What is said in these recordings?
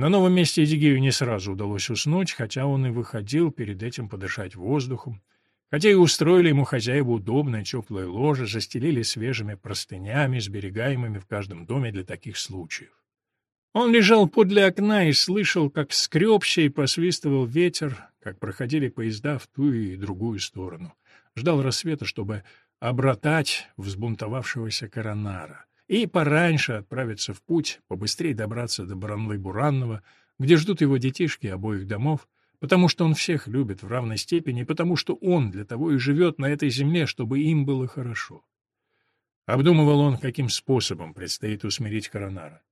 На новом месте Эдигею не сразу удалось уснуть, хотя он и выходил перед этим подышать воздухом, хотя и устроили ему хозяева удобное теплое ложе, застелили свежими простынями, сберегаемыми в каждом доме для таких случаев. Он лежал подле окна и слышал, как скребся и посвистывал ветер, как проходили поезда в ту и другую сторону. Ждал рассвета, чтобы обратать взбунтовавшегося коронара и пораньше отправиться в путь, побыстрее добраться до Баранлы-Буранного, где ждут его детишки обоих домов, потому что он всех любит в равной степени, потому что он для того и живет на этой земле, чтобы им было хорошо. Обдумывал он, каким способом предстоит усмирить коронара.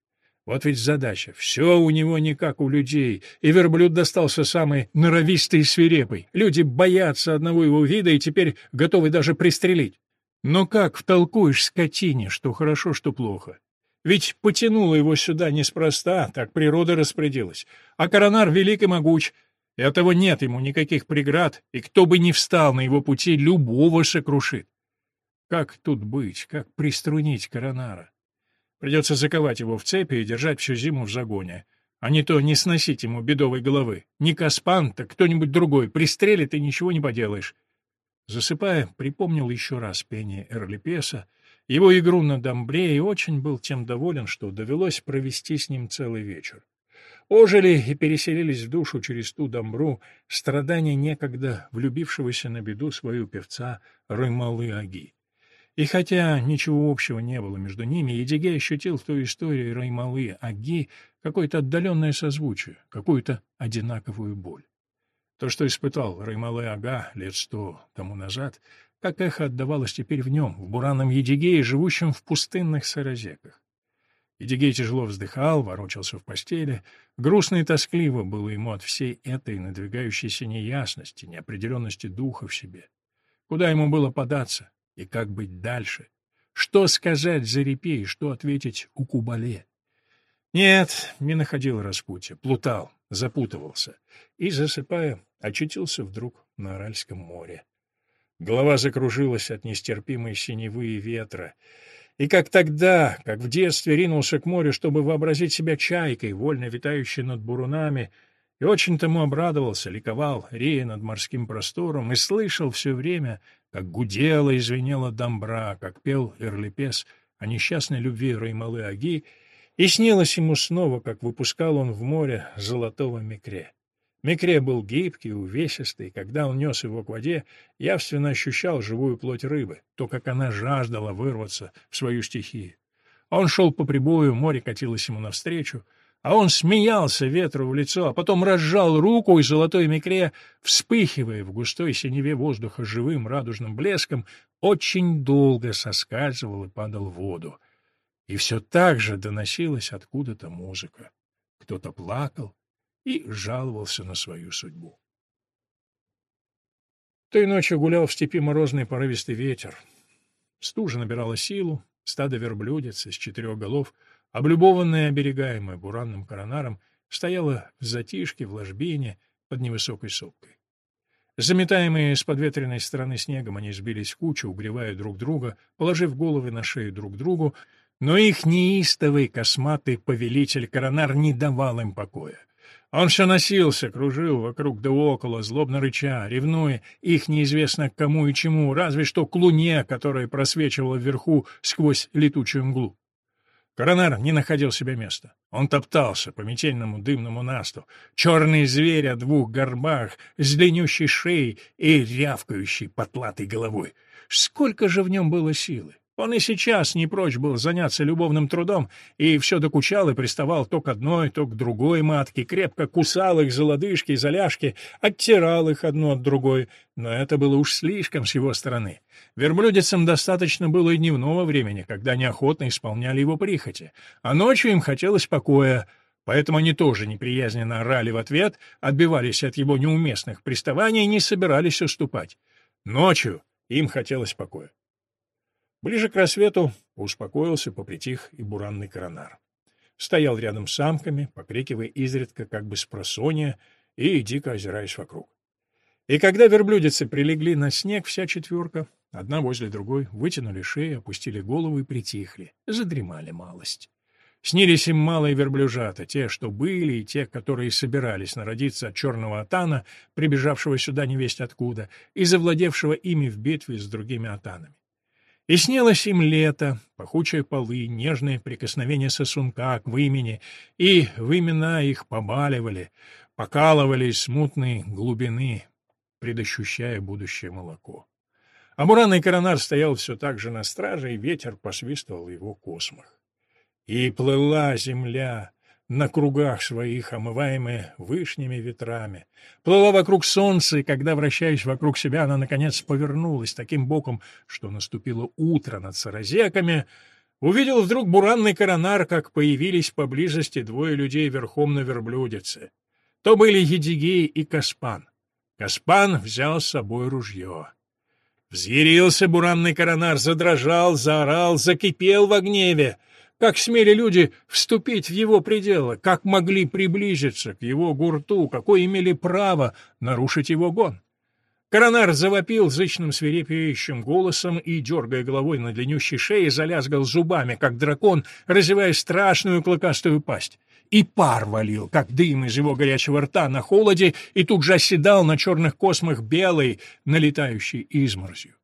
Вот ведь задача. Все у него не как у людей, и верблюд достался самый норовистый и свирепый. Люди боятся одного его вида и теперь готовы даже пристрелить. Но как втолкуешь скотине, что хорошо, что плохо? Ведь потянуло его сюда неспроста, так природа распорядилась. А коронар велик и могуч, и оттого нет ему никаких преград, и кто бы ни встал на его пути, любого сокрушит. Как тут быть, как приструнить коронара? Придется заковать его в цепи и держать всю зиму в загоне. А не то не сносить ему бедовой головы. Не Каспан, так кто-нибудь другой. Пристрелит, и ничего не поделаешь. Засыпая, припомнил еще раз пение Эрлипеса, его игру на домбре и очень был тем доволен, что довелось провести с ним целый вечер. Ожили и переселились в душу через ту домбру страдания некогда влюбившегося на беду свою певца Рымалы Аги. И хотя ничего общего не было между ними, Едигей ощутил в той истории Раймалы Аги какое-то отдаленное созвучие, какую-то одинаковую боль. То, что испытал Раймалы Ага лет сто тому назад, как эхо отдавалось теперь в нем, в буранном Едигее, живущем в пустынных саразеках. Едигей тяжело вздыхал, ворочался в постели. Грустно и тоскливо было ему от всей этой надвигающейся неясности, неопределенности духа в себе. Куда ему было податься? И как быть дальше? Что сказать Зарипе и что ответить Укубале? Нет, не находил распутья, плутал, запутывался и, засыпая, очутился вдруг на Аральском море. Голова закружилась от нестерпимой синевы и ветра, и как тогда, как в детстве ринулся к морю, чтобы вообразить себя чайкой, вольно витающей над бурунами, и очень тому обрадовался, ликовал, рея над морским простором, и слышал все время, как гудела и звенела домбра, как пел Эрлипес о несчастной любви Раймалы Аги, и снилось ему снова, как выпускал он в море золотого микре. Микре был гибкий, увесистый, когда он нес его к воде, явственно ощущал живую плоть рыбы, то, как она жаждала вырваться в свою стихию. Он шел по прибою, море катилось ему навстречу, а он смеялся ветру в лицо, а потом разжал руку, и золотой микре, вспыхивая в густой синеве воздуха живым радужным блеском, очень долго соскальзывал и падал в воду. И все так же доносилась откуда-то музыка. Кто-то плакал и жаловался на свою судьбу. Той ночью гулял в степи морозный порывистый ветер. Стужа набирала силу, стадо верблюдец из четырех голов — облюбованная и оберегаемая буранным коронаром, стояла в затишке, в ложбине, под невысокой сопкой. Заметаемые с подветренной стороны снегом, они сбились в кучу, угревая друг друга, положив головы на шею друг другу, но их неистовый косматый повелитель коронар не давал им покоя. Он все носился, кружил вокруг да около, злобно рыча, ревнуя их неизвестно к кому и чему, разве что к луне, которая просвечивала вверху сквозь летучую мглу. Коронар не находил себе места. Он топтался по метельному дымному насту. Черный зверь о двух горбах, с длиннющей шеей и рявкающей потлатой головой. Сколько же в нем было силы! Он и сейчас не прочь был заняться любовным трудом, и все докучал и приставал то к одной, то к другой матке, крепко кусал их за лодыжки и за ляжки, оттирал их одну от другой, но это было уж слишком с его стороны. Верблюдицам достаточно было и дневного времени, когда неохотно исполняли его прихоти, а ночью им хотелось покоя, поэтому они тоже неприязненно орали в ответ, отбивались от его неуместных приставаний и не собирались уступать. Ночью им хотелось покоя. Ближе к рассвету успокоился, попритих и буранный коронар. Стоял рядом с самками, покрикивая изредка, как бы с просонья, и дико озираясь вокруг. И когда верблюдицы прилегли на снег, вся четверка, одна возле другой, вытянули шеи, опустили голову и притихли, задремали малость. Снились им малые верблюжата, те, что были, и те, которые собирались народиться от черного атана, прибежавшего сюда невесть откуда, и завладевшего ими в битве с другими атанами. И снилось им лето, пахучие полы, нежные прикосновения сосунка к вымени, и вымена их побаливали, покалывали из смутной глубины, предощущая будущее молоко. А Муранный коронар стоял все так же на страже, и ветер посвистывал его космах. И плыла земля на кругах своих, омываемая вышними ветрами. Плыла вокруг солнца, и когда, вращаясь вокруг себя, она, наконец, повернулась таким боком, что наступило утро над саразеками, увидел вдруг буранный коронар, как появились поблизости двое людей верхом на верблюдице. То были Едигей и Каспан. Каспан взял с собой ружье. Взъярился буранный коронар, задрожал, заорал, закипел в гневе. Как смели люди вступить в его пределы? Как могли приблизиться к его гурту? Какое имели право нарушить его гон? Коронар завопил зычным свирепеющим голосом и, дергая головой на длиннющей шее, залязгал зубами, как дракон, разевая страшную клыкастую пасть. И пар валил, как дым из его горячего рта на холоде, и тут же оседал на черных космах белый, налетающий изморозью.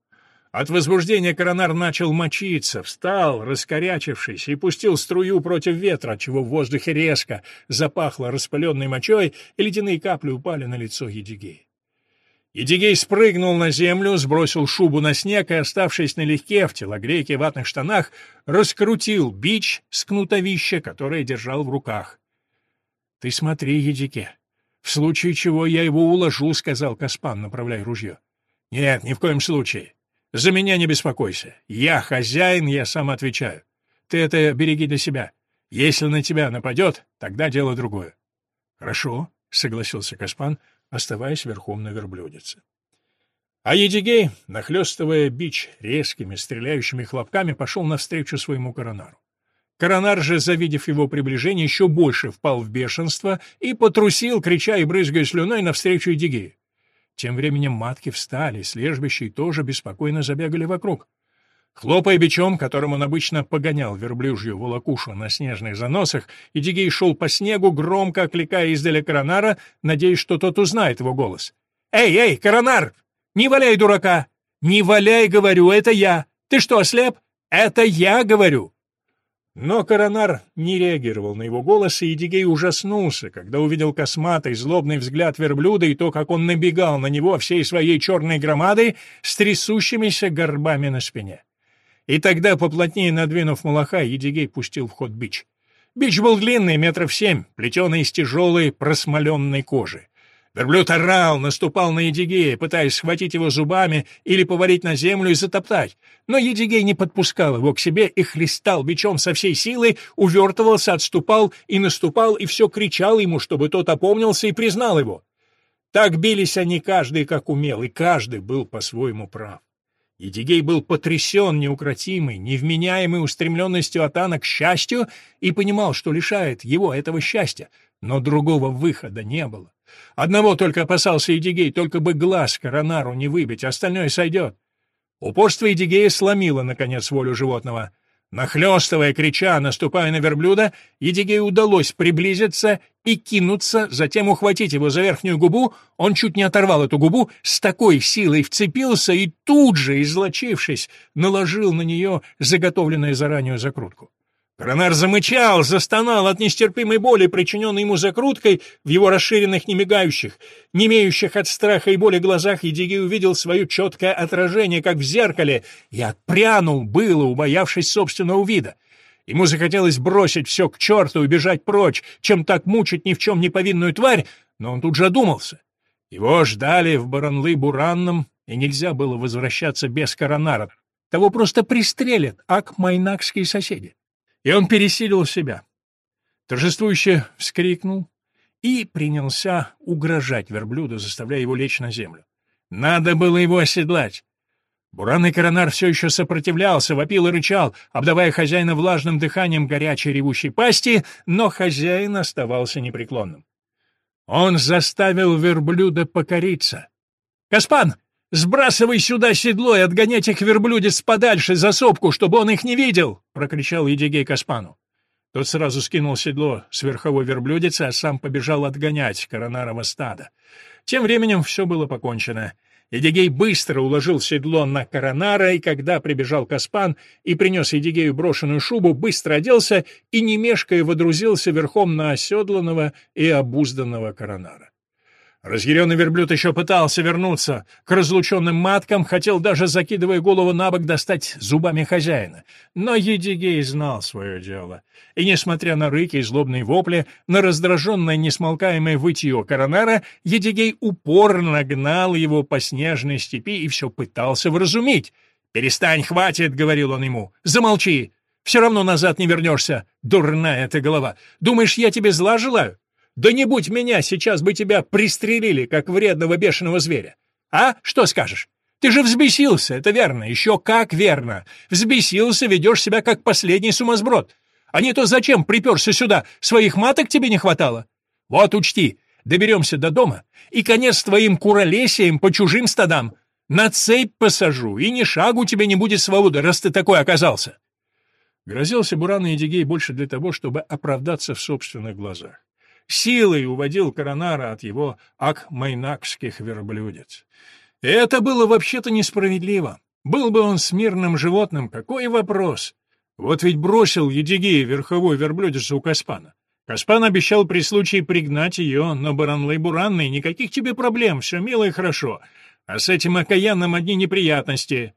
От возбуждения коронар начал мочиться, встал, раскорячившись, и пустил струю против ветра, чего в воздухе резко запахло распыленной мочой, и ледяные капли упали на лицо Едигея. Едигей спрыгнул на землю, сбросил шубу на снег и, оставшись налегке, в телогрейке ватных штанах, раскрутил бич с кнутовища, которое держал в руках. — Ты смотри, Едике, в случае чего я его уложу, — сказал Каспан, направляя ружье. — Нет, ни в коем случае. За меня не беспокойся. Я хозяин, я сам отвечаю. Ты это береги для себя. Если на тебя нападет, тогда дело другое. — Хорошо, — согласился Каспан, оставаясь верхом на верблюдице. А Едигей, нахлестывая бич резкими, стреляющими хлопками, пошел навстречу своему коронару. Коронар же, завидев его приближение, еще больше впал в бешенство и потрусил, крича и брызгая слюной, навстречу Едигею. Тем временем матки встали, с тоже беспокойно забегали вокруг. Хлопая бичом, которым он обычно погонял верблюжью волокушу на снежных заносах, Идигей шел по снегу, громко окликая издаля коронара, надеясь, что тот узнает его голос. «Эй, эй, коронар! Не валяй дурака! Не валяй, говорю, это я! Ты что, ослеп? Это я, говорю!» Но Коронар не реагировал на его голос, и Эдигей ужаснулся, когда увидел косматый, злобный взгляд верблюда и то, как он набегал на него всей своей черной громадой с трясущимися горбами на спине. И тогда, поплотнее надвинув малаха, Едигей пустил в ход бич. Бич был длинный, метров семь, плетеный из тяжелой просмоленной кожи. Верблюд орал, наступал на Едигея, пытаясь схватить его зубами или повалить на землю и затоптать. Но Едигей не подпускал его к себе и хлестал бичом со всей силы, увертывался, отступал и наступал, и все кричал ему, чтобы тот опомнился и признал его. Так бились они каждый как умел, и каждый был по-своему прав. Едигей был потрясен неукротимой, невменяемой устремленностью Атана к счастью и понимал, что лишает его этого счастья, но другого выхода не было. Одного только опасался Эдигей, только бы глаз коронару не выбить, остальное сойдет. Упорство Эдигея сломило, наконец, волю животного. Нахлёстывая, крича, наступая на верблюда, Едигею удалось приблизиться и кинуться, затем ухватить его за верхнюю губу. Он чуть не оторвал эту губу, с такой силой вцепился и тут же, излочившись, наложил на нее заготовленную заранее закрутку. Коронар замычал, застонал от нестерпимой боли, причиненной ему закруткой в его расширенных, немигающих, немеющих от страха и боли глазах, Едигей увидел свое четкое отражение, как в зеркале, и отпрянул было, убоявшись собственного вида. Ему захотелось бросить все к черту и бежать прочь, чем так мучить ни в чем не повинную тварь, но он тут же одумался. Его ждали в Баранлы-Буранном, и нельзя было возвращаться без коронара. Того просто пристрелят ак-майнакские соседи. И он пересилил себя. Торжествующе вскрикнул и принялся угрожать верблюду, заставляя его лечь на землю. Надо было его оседлать. Буранный коронар все еще сопротивлялся, вопил и рычал, обдавая хозяина влажным дыханием горячей ревущей пасти, но хозяин оставался непреклонным. Он заставил верблюда покориться. «Каспан, «Сбрасывай сюда седло и отгонять их верблюдец подальше за сопку, чтобы он их не видел!» — прокричал Едигей Каспану. Тот сразу скинул седло с верховой верблюдицы, а сам побежал отгонять коронарова стада. Тем временем все было покончено. Едигей быстро уложил седло на коронара, и когда прибежал Каспан и принес Едигею брошенную шубу, быстро оделся и, не мешкая, водрузился верхом на оседланного и обузданного коронара. Разъяренный верблюд еще пытался вернуться к разлученным маткам, хотел даже, закидывая голову на бок, достать зубами хозяина. Но Едигей знал свое дело. И, несмотря на рыки и злобные вопли, на раздраженное несмолкаемое вытье коронара, Едигей упорно гнал его по снежной степи и все пытался вразумить. «Перестань, хватит!» — говорил он ему. «Замолчи! Все равно назад не вернешься, дурная ты голова! Думаешь, я тебе зла желаю? Да не будь меня, сейчас бы тебя пристрелили, как вредного бешеного зверя. А? Что скажешь? Ты же взбесился, это верно, еще как верно. Взбесился, ведешь себя как последний сумасброд. А не то зачем приперся сюда, своих маток тебе не хватало? Вот учти, доберемся до дома, и конец твоим куролесиям по чужим стадам. На цепь посажу, и ни шагу тебе не будет свободы, раз ты такой оказался. Грозился Буран и Эдигей больше для того, чтобы оправдаться в собственных глазах силой уводил Коронара от его акмайнакских верблюдец. И это было вообще-то несправедливо. Был бы он смирным животным, какой вопрос? Вот ведь бросил Едигея верховой верблюдец у Каспана. Каспан обещал при случае пригнать ее на Баранлай-Буранной, никаких тебе проблем, все мило и хорошо. А с этим окаянным одни неприятности.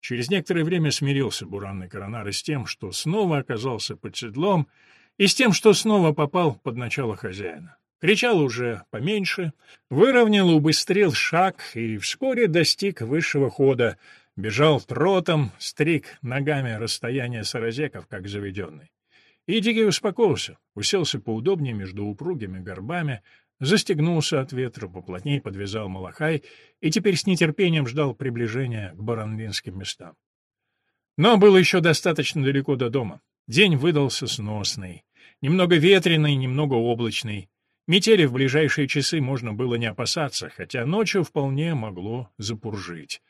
Через некоторое время смирился Буранный Коронар с тем, что снова оказался под седлом, и с тем, что снова попал под начало хозяина. Кричал уже поменьше, выровнял, убыстрил шаг и вскоре достиг высшего хода, бежал тротом, стриг ногами расстояние саразеков, как заведенный. И Дигей успокоился, уселся поудобнее между упругими горбами, застегнулся от ветра, поплотнее подвязал малахай и теперь с нетерпением ждал приближения к баранвинским местам. Но было еще достаточно далеко до дома. День выдался сносный. Немного ветреный, немного облачный. Метели в ближайшие часы можно было не опасаться, хотя ночью вполне могло запуржить.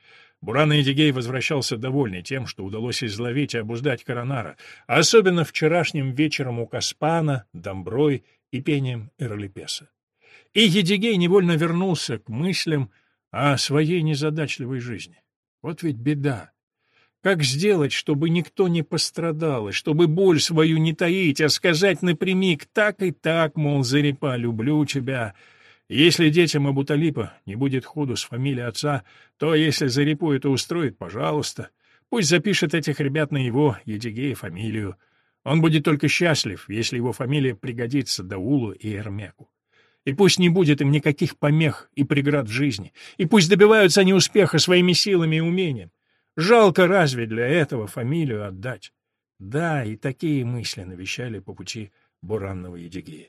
Буран Эдигей возвращался довольный тем, что удалось изловить и обуздать Коронара, а особенно вчерашним вечером у Каспана, Домброй и пением Эрлипеса. И Едигей невольно вернулся к мыслям о своей незадачливой жизни. Вот ведь беда. Как сделать, чтобы никто не пострадал, и чтобы боль свою не таить, а сказать напрямик «так и так, мол, Зарипа, люблю тебя». Если детям Абуталипа не будет ходу с фамилией отца, то если Зарипу это устроит, пожалуйста, пусть запишет этих ребят на его, Едигея, фамилию. Он будет только счастлив, если его фамилия пригодится Даулу и Эрмеку. И пусть не будет им никаких помех и преград в жизни, и пусть добиваются они успеха своими силами и умением. Жалко разве для этого фамилию отдать? Да, и такие мысли навещали по пути Буранного Едигея.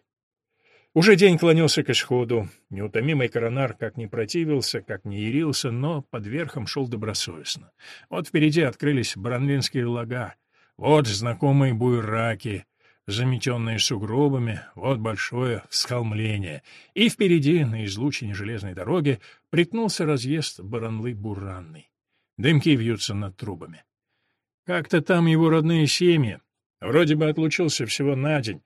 Уже день клонился к исходу. Неутомимый коронар как не противился, как не ярился, но под верхом шел добросовестно. Вот впереди открылись баранвинские лага, вот знакомые буйраки, заметенные сугробами, вот большое всхолмление. И впереди, на излучине железной дороги, приткнулся разъезд Баранлы-Буранный. Дымки вьются над трубами. Как-то там его родные семьи. Вроде бы отлучился всего на день,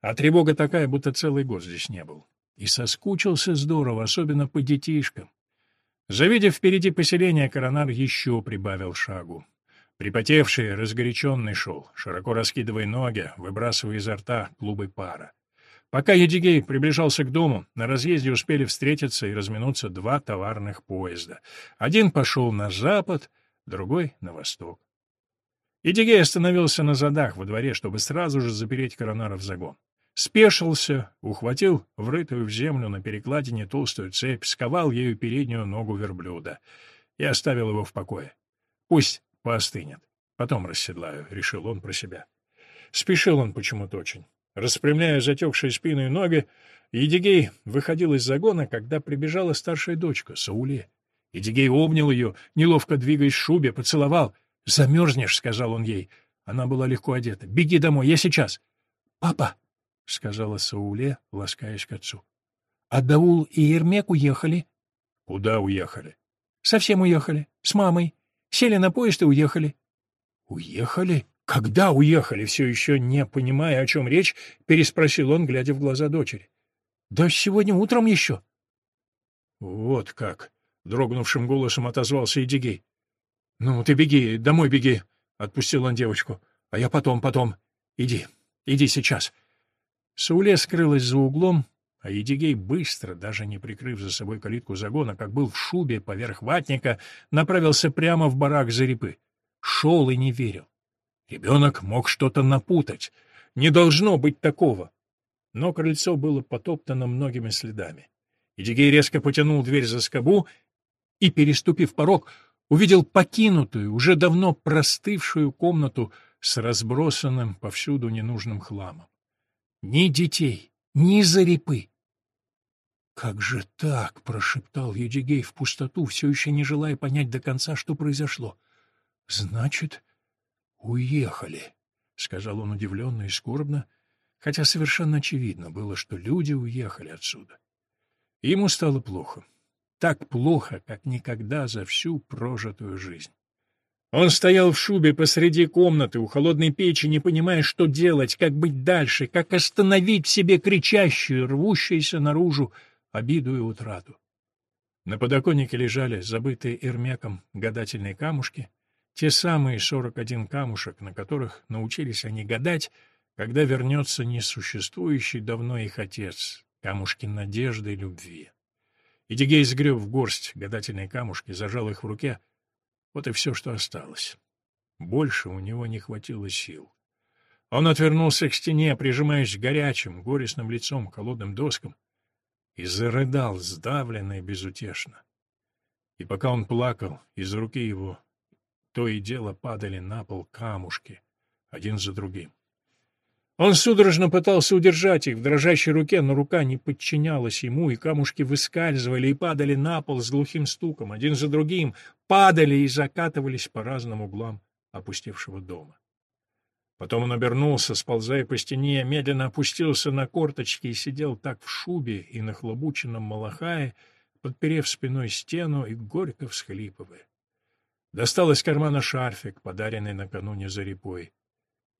а тревога такая, будто целый год здесь не был. И соскучился здорово, особенно по детишкам. Завидев впереди поселение, коронар еще прибавил шагу. Припотевший, разгоряченный шел, широко раскидывая ноги, выбрасывая изо рта клубы пара. Пока Едигей приближался к дому, на разъезде успели встретиться и разминуться два товарных поезда. Один пошел на запад, другой — на восток. Едигей остановился на задах во дворе, чтобы сразу же запереть коронара в загон. Спешился, ухватил врытую в землю на перекладине толстую цепь, сковал ею переднюю ногу верблюда и оставил его в покое. Пусть поостынет. Потом расседлаю, — решил он про себя. Спешил он почему-то очень. Распрямляя затекшие спину и ноги, Едигей выходил из загона, когда прибежала старшая дочка, Сауле. Едигей обнял ее, неловко двигаясь в шубе, поцеловал. «Замерзнешь», — сказал он ей. Она была легко одета. «Беги домой, я сейчас». «Папа», — сказала Сауле, ласкаясь к отцу. «А Даул и Ермек уехали». «Куда уехали?» «Совсем уехали. С мамой. Сели на поезд и уехали». «Уехали? «Когда уехали?» — все еще не понимая, о чем речь, переспросил он, глядя в глаза дочери. «Да сегодня утром еще». «Вот как!» — дрогнувшим голосом отозвался Эдигей. «Ну, ты беги, домой беги!» — отпустил он девочку. «А я потом, потом. Иди, иди сейчас». Сауле скрылась за углом, а Едигей быстро, даже не прикрыв за собой калитку загона, как был в шубе поверх ватника, направился прямо в барак Зарипы. Шел и не верил. Ребенок мог что-то напутать. Не должно быть такого. Но крыльцо было потоптано многими следами. Едигей резко потянул дверь за скобу и, переступив порог, увидел покинутую, уже давно простывшую комнату с разбросанным повсюду ненужным хламом. Ни детей, ни зарипы. «Как же так?» — прошептал Едигей в пустоту, все еще не желая понять до конца, что произошло. «Значит, уехали», — сказал он удивленно и скорбно, хотя совершенно очевидно было, что люди уехали отсюда. Ему стало плохо. Так плохо, как никогда за всю прожитую жизнь. Он стоял в шубе посреди комнаты у холодной печи, не понимая, что делать, как быть дальше, как остановить в себе кричащую, рвущуюся наружу обиду и утрату. На подоконнике лежали забытые Эрмеком гадательные камушки, те самые сорок один камушек, на которых научились они гадать, когда вернется несуществующий давно их отец, камушки надежды и любви. Идигей сгреб в горсть гадательные камушки, зажал их в руке. Вот и все, что осталось. Больше у него не хватило сил. Он отвернулся к стене, прижимаясь горячим, горестным лицом к холодным доскам, и зарыдал сдавленно и безутешно. И пока он плакал, из руки его то и дело падали на пол камушки, один за другим. Он судорожно пытался удержать их в дрожащей руке, но рука не подчинялась ему, и камушки выскальзывали и падали на пол с глухим стуком, один за другим, падали и закатывались по разным углам опустевшего дома. Потом он обернулся, сползая по стене, медленно опустился на корточки и сидел так в шубе и на хлобученном малахае, подперев спиной стену и горько всхлипывая. Достал из кармана шарфик, подаренный накануне за репой,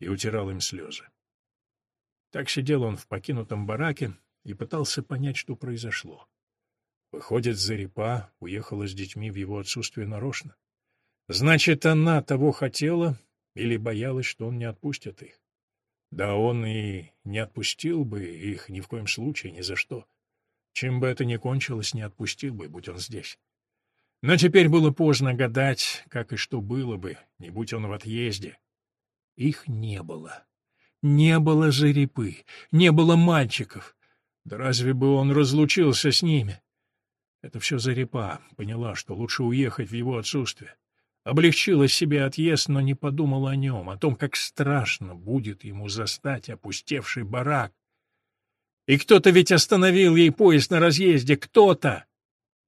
и утирал им слезы. Так сидел он в покинутом бараке и пытался понять, что произошло. Выходит, Зарипа уехала с детьми в его отсутствие нарочно. Значит, она того хотела или боялась, что он не отпустит их. Да он и не отпустил бы их ни в коем случае, ни за что. Чем бы это ни кончилось, не отпустил бы, будь он здесь. Но теперь было поздно гадать, как и что было бы, не будь он в отъезде. Их не было. Не было жерепы, не было мальчиков. Да разве бы он разлучился с ними? Это все Зарипа поняла, что лучше уехать в его отсутствие. Облегчила себе отъезд, но не подумала о нем, о том, как страшно будет ему застать опустевший барак. И кто-то ведь остановил ей поезд на разъезде, кто-то!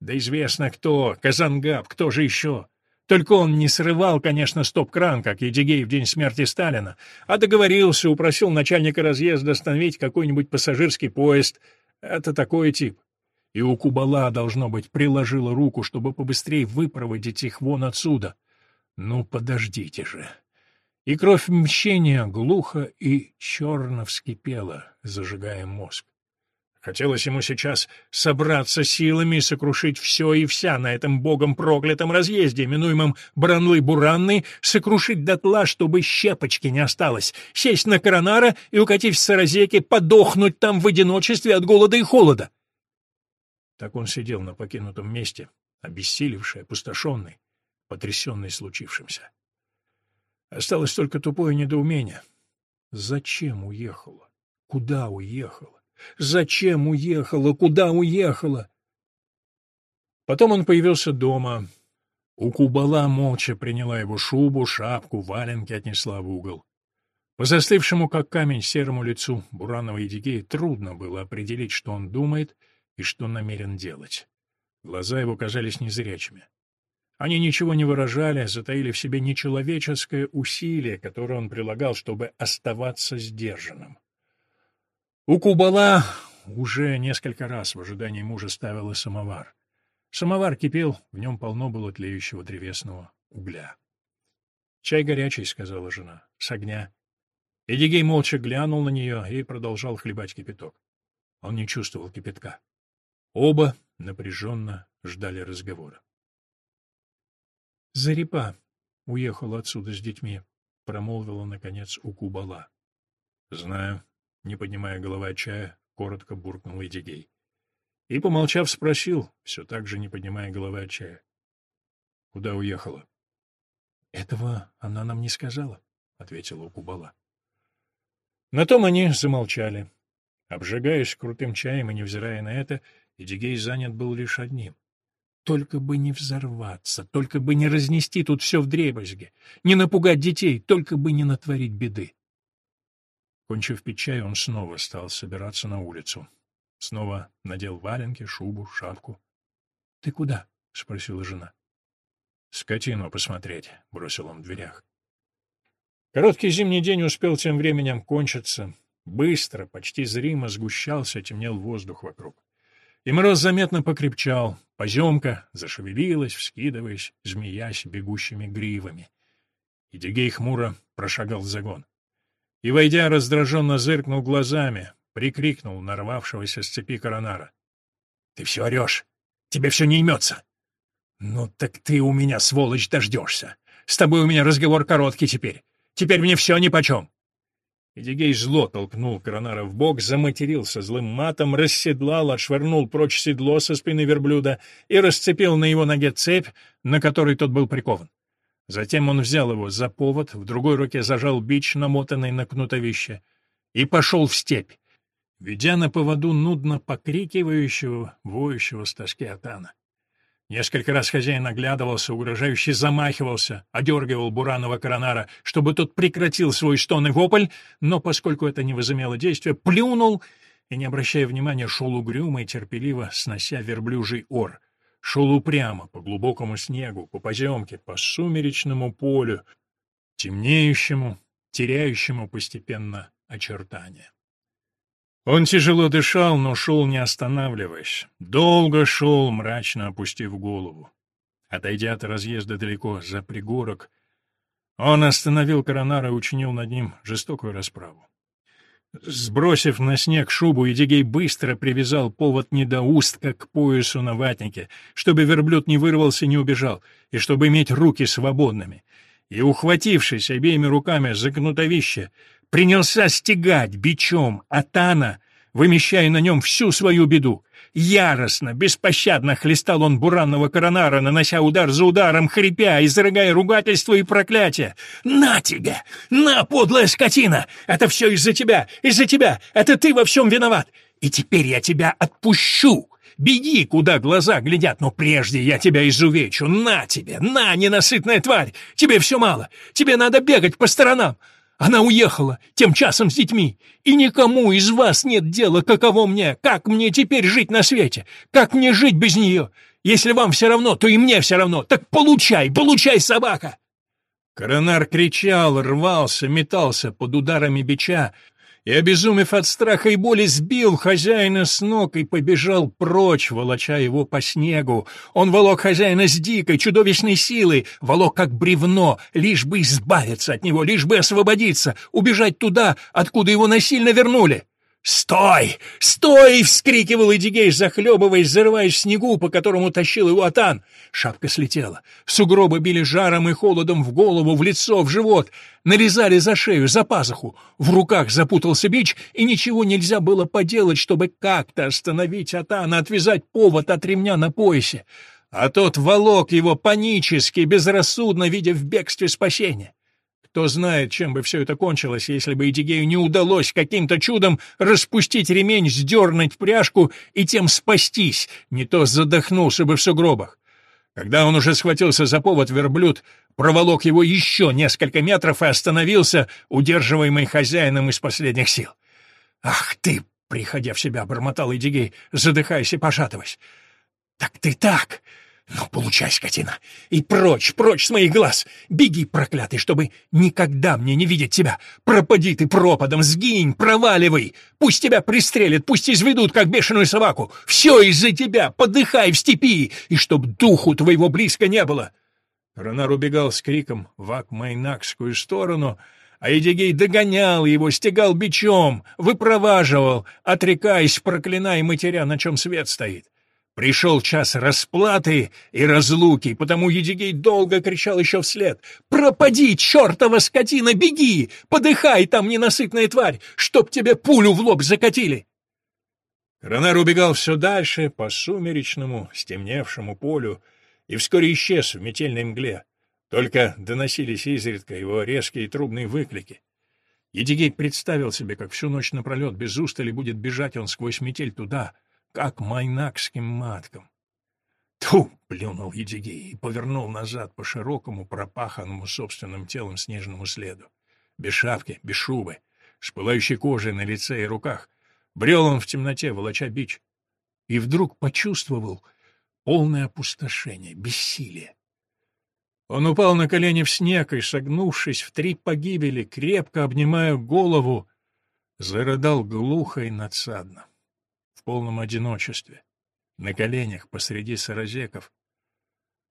Да известно кто, Казангаб, кто же еще? Только он не срывал, конечно, стоп-кран, как Едигей в день смерти Сталина, а договорился, упросил начальника разъезда остановить какой-нибудь пассажирский поезд. Это такой тип. И у Кубала, должно быть, приложила руку, чтобы побыстрее выпроводить их вон отсюда. Ну, подождите же. И кровь мщения глухо и черно вскипела, зажигая мозг. Хотелось ему сейчас собраться силами и сокрушить все и вся на этом богом проклятом разъезде, именуемом Бранлы-Буранны, сокрушить дотла, чтобы щепочки не осталось, сесть на коронара и, укатив в подохнуть там в одиночестве от голода и холода. Так он сидел на покинутом месте, обессилевший, опустошенный, потрясенный случившимся. Осталось только тупое недоумение. Зачем уехала? Куда уехала? Зачем уехала? Куда уехала? Потом он появился дома. У Кубала молча приняла его шубу, шапку, валенки отнесла в угол. По застывшему, как камень, серому лицу Буранова Едигея трудно было определить, что он думает и что намерен делать. Глаза его казались незрячими. Они ничего не выражали, затаили в себе нечеловеческое усилие, которое он прилагал, чтобы оставаться сдержанным. У Кубала уже несколько раз в ожидании мужа ставила самовар. Самовар кипел, в нем полно было тлеющего древесного угля. «Чай горячий», — сказала жена, — «с огня». Эдигей молча глянул на нее и продолжал хлебать кипяток. Он не чувствовал кипятка. Оба напряженно ждали разговора. «Зарипа уехал отсюда с детьми», — промолвила, наконец, Укубала. «Знаю», — не поднимая головы от чая, коротко буркнул Эдигей. И, помолчав, спросил, все так же не поднимая головы от чая. «Куда уехала?» «Этого она нам не сказала», — ответила Укубала. На том они замолчали. Обжигаясь крутым чаем и невзирая на это, Эдигей занят был лишь одним. Только бы не взорваться, только бы не разнести тут все в дребезге, не напугать детей, только бы не натворить беды. Кончив пить чай, он снова стал собираться на улицу. Снова надел валенки, шубу, шапку. — Ты куда? — спросила жена. — Скотину посмотреть, — бросил он в дверях. Короткий зимний день успел тем временем кончиться. Быстро, почти зримо сгущался, темнел воздух вокруг. И мороз заметно покрепчал, поземка зашевелилась, вскидываясь, змеясь бегущими гривами. И Дигей хмуро прошагал в загон и, войдя, раздраженно зыркнул глазами, прикрикнул нарвавшегося с цепи коронара. — Ты все орешь! Тебе все не имется! — Ну так ты у меня, сволочь, дождешься! С тобой у меня разговор короткий теперь! Теперь мне все нипочем! Эдигей зло толкнул коронара в бок, заматерился злым матом, расседлал, отшвырнул прочь седло со спины верблюда и расцепил на его ноге цепь, на которой тот был прикован. Затем он взял его за повод, в другой руке зажал бич, намотанный на кнутовище, и пошел в степь, ведя на поводу нудно покрикивающего, воющего с тоски Атана. Несколько раз хозяин оглядывался, угрожающе замахивался, одергивал Буранова коронара, чтобы тот прекратил свой стон и вопль, но, поскольку это не возымело действия, плюнул и, не обращая внимания, шел угрюмо и терпеливо, снося верблюжий ор — шел упрямо по глубокому снегу, по поземке, по сумеречному полю, темнеющему, теряющему постепенно очертания. Он тяжело дышал, но шел не останавливаясь. Долго шел, мрачно опустив голову. Отойдя от разъезда далеко за пригорок, он остановил коронара и учинил над ним жестокую расправу. Сбросив на снег шубу, Едигей быстро привязал повод недоустка к поясу на ватнике, чтобы верблюд не вырвался и не убежал, и чтобы иметь руки свободными. И, ухватившись обеими руками за кнутовище, принялся стегать бичом Атана, вымещая на нем всю свою беду. Яростно, беспощадно хлестал он буранного коронара, нанося удар за ударом, хрипя, изрыгая ругательства и проклятия. «На тебе! На, подлая скотина! Это все из-за тебя! Из-за тебя! Это ты во всем виноват! И теперь я тебя отпущу!» Беги, куда глаза глядят, но прежде я тебя изувечу. На тебе, на, ненасытная тварь! Тебе все мало. Тебе надо бегать по сторонам. Она уехала, тем часом с детьми, и никому из вас нет дела, каково мне, как мне теперь жить на свете, как мне жить без нее. Если вам все равно, то и мне все равно. Так получай, получай, собака!» Коронар кричал, рвался, метался под ударами бича, и, обезумев от страха и боли, сбил хозяина с ног и побежал прочь, волоча его по снегу. Он волок хозяина с дикой, чудовищной силой, волок как бревно, лишь бы избавиться от него, лишь бы освободиться, убежать туда, откуда его насильно вернули. «Стой! Стой!» — вскрикивал Эдигей, захлебываясь, зарываясь в снегу, по которому тащил его Атан. Шапка слетела. Сугробы били жаром и холодом в голову, в лицо, в живот. Нарезали за шею, за пазуху. В руках запутался бич, и ничего нельзя было поделать, чтобы как-то остановить Атана, отвязать повод от ремня на поясе. А тот волок его панически, безрассудно, видя в бегстве спасения. Кто знает, чем бы все это кончилось, если бы Эдигею не удалось каким-то чудом распустить ремень, сдернуть пряжку и тем спастись, не то задохнулся бы в сугробах. Когда он уже схватился за повод, верблюд проволок его еще несколько метров и остановился, удерживаемый хозяином из последних сил. «Ах ты!» — приходя в себя, бормотал Эдигей, задыхаясь и пошатываясь. «Так ты так! «Ну, получай, скотина! И прочь, прочь с моих глаз! Беги, проклятый, чтобы никогда мне не видеть тебя! Пропади ты пропадом, сгинь, проваливай! Пусть тебя пристрелят, пусть изведут, как бешеную собаку! Все из-за тебя! Подыхай в степи! И чтоб духу твоего близко не было!» Ронар убегал с криком в Акмайнакскую сторону, а Эдигей догонял его, стегал бичом, выпроваживал, отрекаясь, проклиная матеря, на чем свет стоит. Пришел час расплаты и разлуки, потому Едигей долго кричал еще вслед. «Пропади, чертова скотина, беги! Подыхай там, ненасытная тварь, чтоб тебе пулю в лоб закатили!» Ронар убегал все дальше, по сумеречному, стемневшему полю, и вскоре исчез в метельной мгле. Только доносились изредка его резкие трубные выклики. Едигей представил себе, как всю ночь напролет без устали будет бежать он сквозь метель туда — как майнакским маткам. Ту! плюнул Едигей и повернул назад по широкому, пропаханному собственным телом снежному следу. Без шапки, без шубы, с пылающей кожей на лице и руках. Брел он в темноте, волоча бич. И вдруг почувствовал полное опустошение, бессилие. Он упал на колени в снег и, согнувшись в три погибели, крепко обнимая голову, зарыдал глухо и надсадно в полном одиночестве, на коленях посреди саразеков.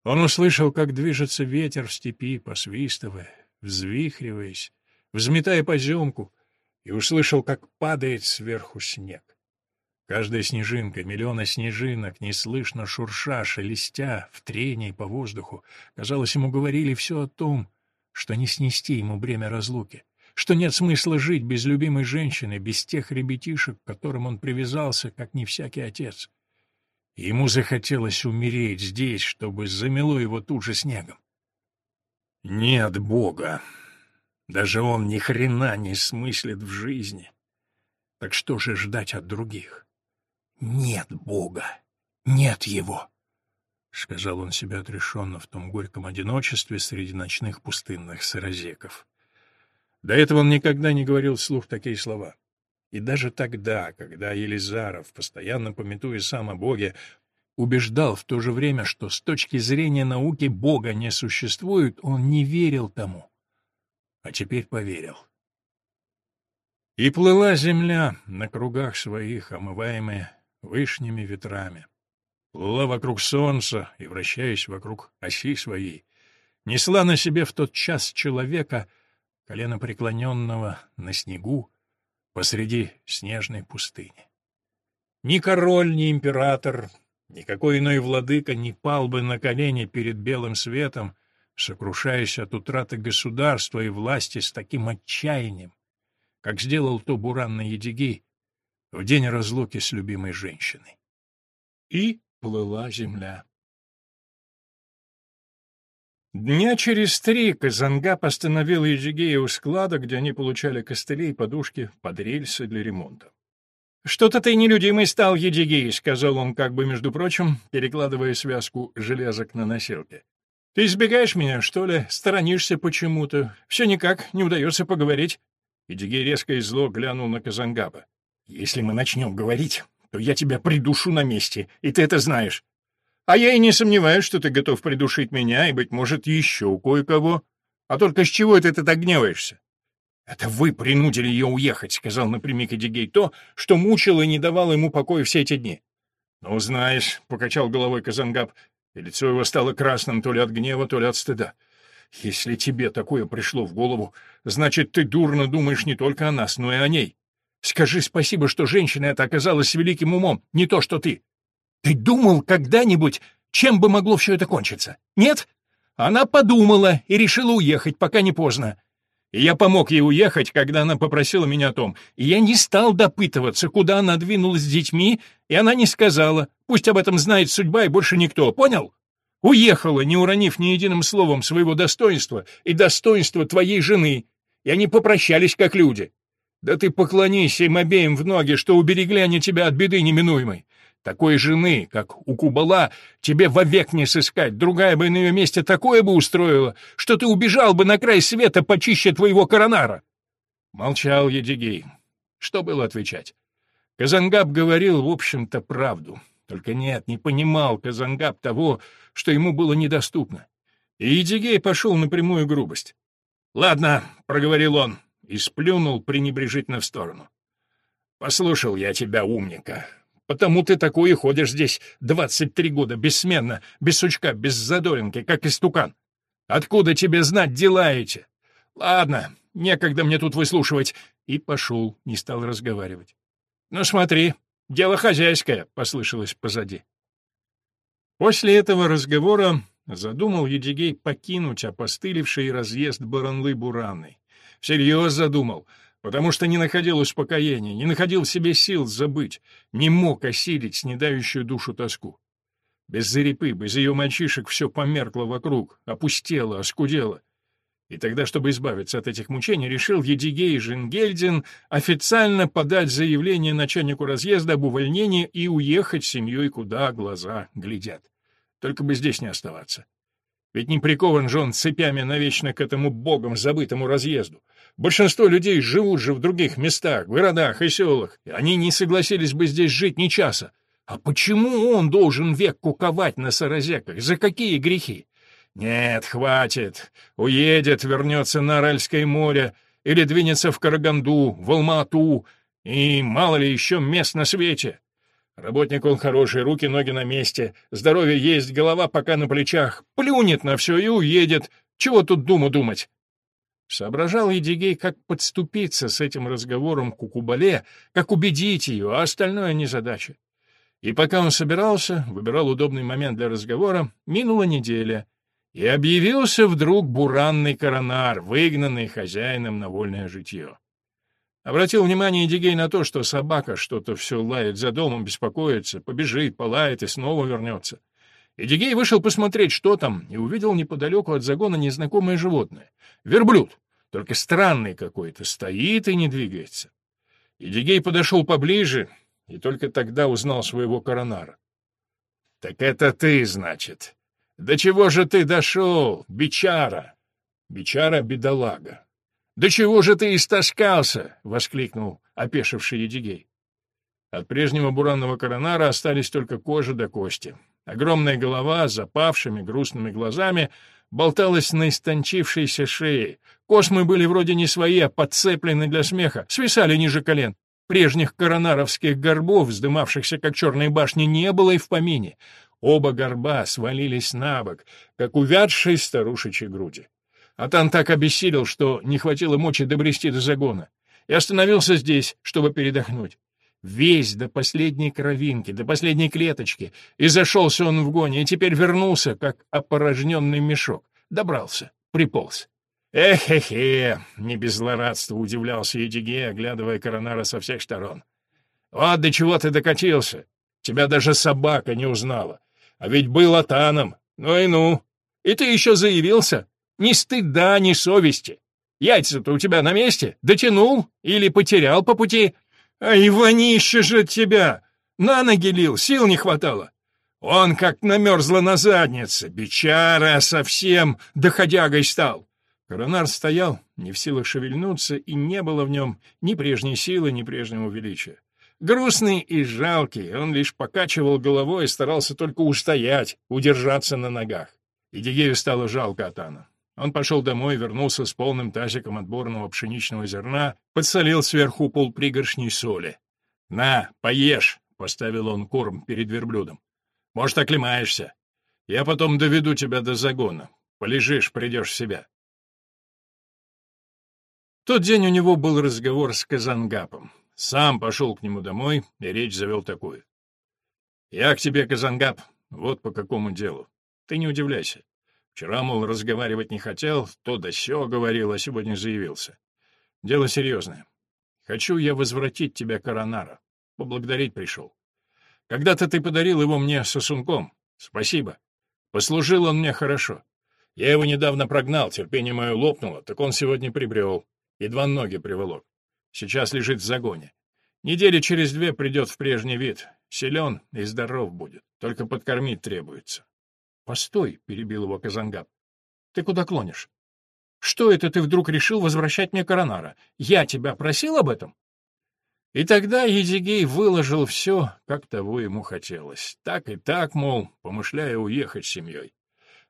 Он услышал, как движется ветер в степи, посвистывая, взвихриваясь, взметая поземку, и услышал, как падает сверху снег. Каждая снежинка, миллионы снежинок, неслышно шурша, шелестя, в трении по воздуху, казалось, ему говорили все о том, что не снести ему бремя разлуки что нет смысла жить без любимой женщины, без тех ребятишек, к которым он привязался, как не всякий отец. ему захотелось умереть здесь, чтобы замело его тут же снегом. Нет Бога. Даже он ни хрена не смыслит в жизни. Так что же ждать от других? Нет Бога. Нет его. — сказал он себе отрешенно в том горьком одиночестве среди ночных пустынных сыразеков. До этого он никогда не говорил вслух такие слова. И даже тогда, когда Елизаров, постоянно пометуя сам о Боге, убеждал в то же время, что с точки зрения науки Бога не существует, он не верил тому. А теперь поверил. И плыла земля на кругах своих, омываемая вышними ветрами. Плыла вокруг солнца и, вращаясь вокруг оси своей, несла на себе в тот час человека — колено преклоненного на снегу посреди снежной пустыни. Ни король, ни император, никакой иной владыка не пал бы на колени перед белым светом, сокрушаясь от утраты государства и власти с таким отчаянием, как сделал то буранный Едигей в день разлуки с любимой женщиной. И плыла земля. Дня через три Казангап остановил Ежигея у склада, где они получали костыли и подушки под рельсы для ремонта. «Что-то ты нелюдимый стал, Едигей», — сказал он, как бы, между прочим, перекладывая связку железок на носилке. «Ты избегаешь меня, что ли? Сторонишься почему-то? Все никак, не удается поговорить». Едигей резко и зло глянул на Казангапа. «Если мы начнем говорить, то я тебя придушу на месте, и ты это знаешь. А я и не сомневаюсь, что ты готов придушить меня и, быть может, еще кое-кого. А только с чего это ты так гневаешься? «Это вы принудили ее уехать», — сказал напрямик Эдигей то, что мучило и не давало ему покоя все эти дни. «Ну, знаешь», — покачал головой Казангаб, и лицо его стало красным то ли от гнева, то ли от стыда. «Если тебе такое пришло в голову, значит, ты дурно думаешь не только о нас, но и о ней. Скажи спасибо, что женщина эта оказалась великим умом, не то что ты. Ты думал когда-нибудь, чем бы могло все это кончиться? Нет? Она подумала и решила уехать, пока не поздно. Я помог ей уехать, когда она попросила меня о том. И я не стал допытываться, куда она двинулась с детьми, и она не сказала. Пусть об этом знает судьба и больше никто, понял? Уехала, не уронив ни единым словом своего достоинства и достоинства твоей жены, и они попрощались как люди. Да ты поклонись им обеим в ноги, что уберегли они тебя от беды неминуемой. Такой жены, как у Кубала, тебе вовек не сыскать. Другая бы на ее месте такое бы устроила, что ты убежал бы на край света почище твоего коронара. Молчал Едигей. Что было отвечать? Казангаб говорил, в общем-то, правду. Только нет, не понимал Казангаб того, что ему было недоступно. И Едигей пошел на прямую грубость. «Ладно», — проговорил он, и сплюнул пренебрежительно в сторону. «Послушал я тебя, умника. Потому ты такой и ходишь здесь двадцать три года, бессменно, без сучка, без задоринки, как истукан. Откуда тебе знать дела эти? Ладно, некогда мне тут выслушивать. И пошел, не стал разговаривать. Ну смотри, дело хозяйское, послышалось позади. После этого разговора задумал Едигей покинуть опостылевший разъезд Баранлы-Бураны. Всерьез задумал, потому что не находил успокоения, не находил в себе сил забыть, не мог осилить снедающую душу тоску. Без Зарипы, без ее мальчишек все померкло вокруг, опустело, оскудело. И тогда, чтобы избавиться от этих мучений, решил Едигей Женгельдин официально подать заявление начальнику разъезда об увольнении и уехать с семьей, куда глаза глядят. Только бы здесь не оставаться. Ведь не прикован же он цепями навечно к этому богом забытому разъезду. Большинство людей живут же в других местах, городах и селах. И они не согласились бы здесь жить ни часа. А почему он должен век куковать на саразеках? За какие грехи? Нет, хватит. Уедет, вернется на Аральское море или двинется в Караганду, в Алмату, и мало ли еще мест на свете. Работник он хороший, руки, ноги на месте, здоровье есть, голова пока на плечах, плюнет на все и уедет. Чего тут думу думать? Соображал Едигей, как подступиться с этим разговором к Кукубале, как убедить ее, а остальное не задача. И пока он собирался, выбирал удобный момент для разговора, минула неделя, и объявился вдруг буранный коронар, выгнанный хозяином на вольное житье. Обратил внимание Эдигей на то, что собака что-то все лает за домом, беспокоится, побежит, полает и снова вернется. Эдигей вышел посмотреть, что там, и увидел неподалеку от загона незнакомое животное. Верблюд, только странный какой-то, стоит и не двигается. Эдигей подошел поближе и только тогда узнал своего коронара. — Так это ты, значит. До чего же ты дошел, бичара? Бичара — бедолага. «Да чего же ты истаскался?» — воскликнул опешивший Едигей. От прежнего буранного коронара остались только кожа до кости. Огромная голова с запавшими грустными глазами болталась на истончившейся шее. Космы были вроде не свои, а подцеплены для смеха, свисали ниже колен. Прежних коронаровских горбов, вздымавшихся как черные башни, не было и в помине. Оба горба свалились на бок, как увядшие старушечьи груди. Атан так обессилел, что не хватило мочи добрести до загона, и остановился здесь, чтобы передохнуть. Весь до последней кровинки, до последней клеточки, и зашелся он в гоне, и теперь вернулся, как опорожненный мешок. Добрался, приполз. «Эх-хе-хе!» — не без злорадства удивлялся Едиге, оглядывая коронара со всех сторон. «Вот до чего ты докатился! Тебя даже собака не узнала. А ведь был атаном. Ну и ну! И ты еще заявился? Ни стыда, ни совести. Яйца-то у тебя на месте? Дотянул? Или потерял по пути? А Иванище же тебя! На ноги лил, сил не хватало. Он как намерзла на заднице, бичара совсем доходягой стал. Коронар стоял, не в силах шевельнуться, и не было в нем ни прежней силы, ни прежнего величия. Грустный и жалкий, он лишь покачивал головой и старался только устоять, удержаться на ногах. И Дигею стало жалко Атана. Он пошел домой, вернулся с полным тазиком отборного пшеничного зерна, подсолил сверху полпригоршней соли. «На, поешь!» — поставил он корм перед верблюдом. «Может, оклемаешься. Я потом доведу тебя до загона. Полежишь, придешь в себя». В тот день у него был разговор с Казангапом. Сам пошел к нему домой, и речь завел такую. «Я к тебе, Казангап, вот по какому делу. Ты не удивляйся. Вчера, мол, разговаривать не хотел, то да сё говорил, а сегодня заявился. Дело серьезное. Хочу я возвратить тебя Коронара. Поблагодарить пришел. Когда-то ты подарил его мне сосунком. Спасибо. Послужил он мне хорошо. Я его недавно прогнал, терпение мое лопнуло, так он сегодня прибрел. Едва ноги приволок. Сейчас лежит в загоне. Недели через две придет в прежний вид. Силен и здоров будет. Только подкормить требуется. «Постой», — перебил его Казангаб. «Ты куда клонишь? Что это ты вдруг решил возвращать мне Коронара? Я тебя просил об этом?» И тогда Едигей выложил все, как того ему хотелось. Так и так, мол, помышляя уехать с семьей.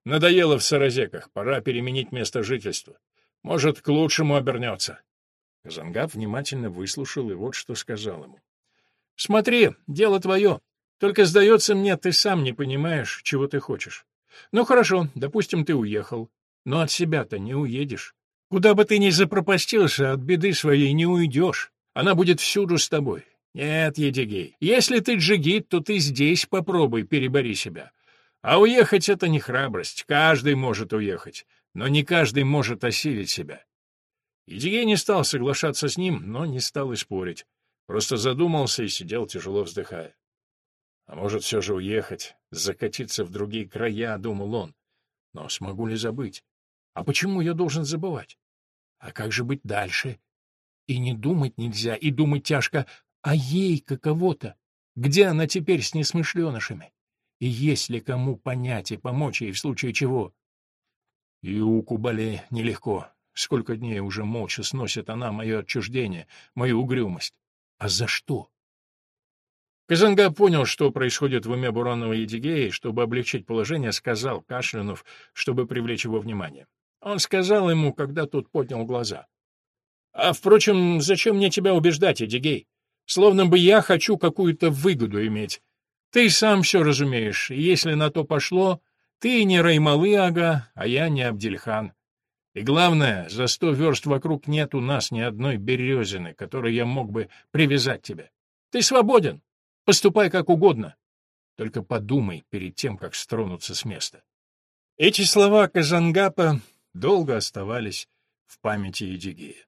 Надоело в Саразеках, пора переменить место жительства. Может, к лучшему обернется. Казангаб внимательно выслушал и вот что сказал ему. — Смотри, дело твое. Только, сдается мне, ты сам не понимаешь, чего ты хочешь. Ну хорошо, допустим, ты уехал. Но от себя-то не уедешь. Куда бы ты ни запропастился, от беды своей не уйдешь. Она будет всюду с тобой. Нет, Едигей, если ты джигит, то ты здесь попробуй перебори себя. А уехать — это не храбрость. Каждый может уехать, но не каждый может осилить себя. Едигей не стал соглашаться с ним, но не стал и спорить. Просто задумался и сидел, тяжело вздыхая. А может, все же уехать, закатиться в другие края, — думал он. Но смогу ли забыть? А почему я должен забывать? А как же быть дальше? И не думать нельзя, и думать тяжко. А ей каково-то? Где она теперь с несмышленышами? И есть ли кому понять и помочь ей в случае чего? И у Кубале нелегко. Сколько дней уже молча сносит она мое отчуждение, мою угрюмость. А за что? Казанга понял, что происходит в уме Буранова Едигея, и, чтобы облегчить положение, сказал Кашлянов, чтобы привлечь его внимание. Он сказал ему, когда тот поднял глаза. — А, впрочем, зачем мне тебя убеждать, Эдигей? Словно бы я хочу какую-то выгоду иметь. Ты сам все разумеешь, и если на то пошло, ты не Раймалы Ага, а я не Абдельхан. И главное, за сто верст вокруг нет у нас ни одной березины, которой я мог бы привязать тебя. Ты свободен, поступай как угодно. Только подумай перед тем, как стронуться с места. Эти слова Казангапа долго оставались в памяти Едигея.